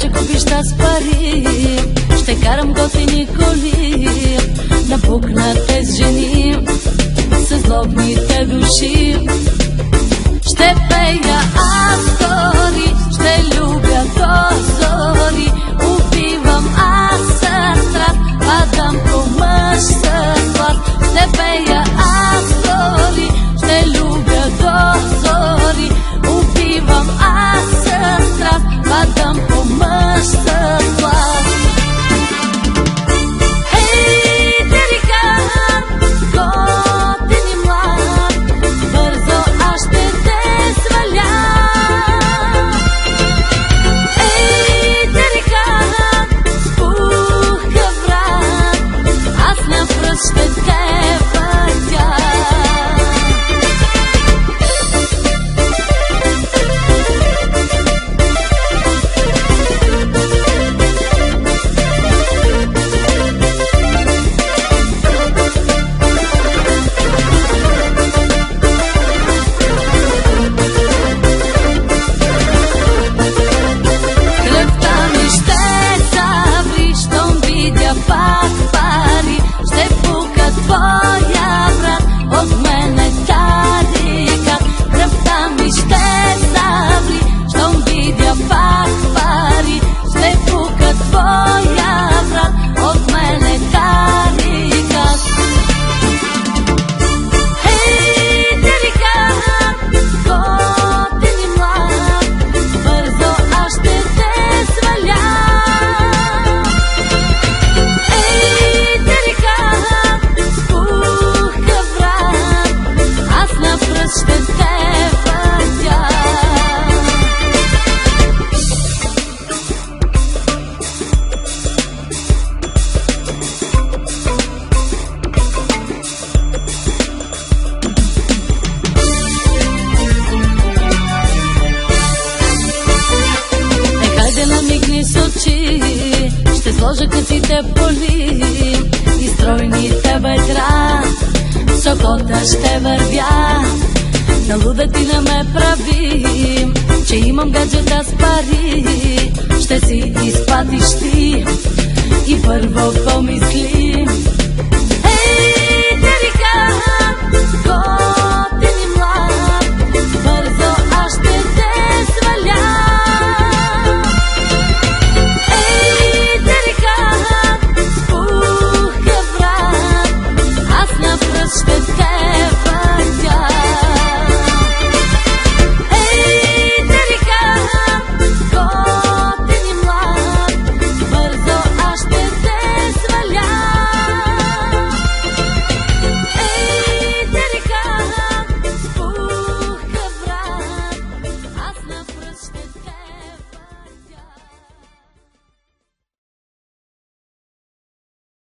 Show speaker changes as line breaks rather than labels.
че купища с пари, ще карам готини коли, набукнате с жени, с злобните души. spit с очи. Ще сложа късите поли И стройните бедра. С окота ще вървя. На луда ти не ме прави Че имам гаджета с пари. Ще си изпадиш ти. И първо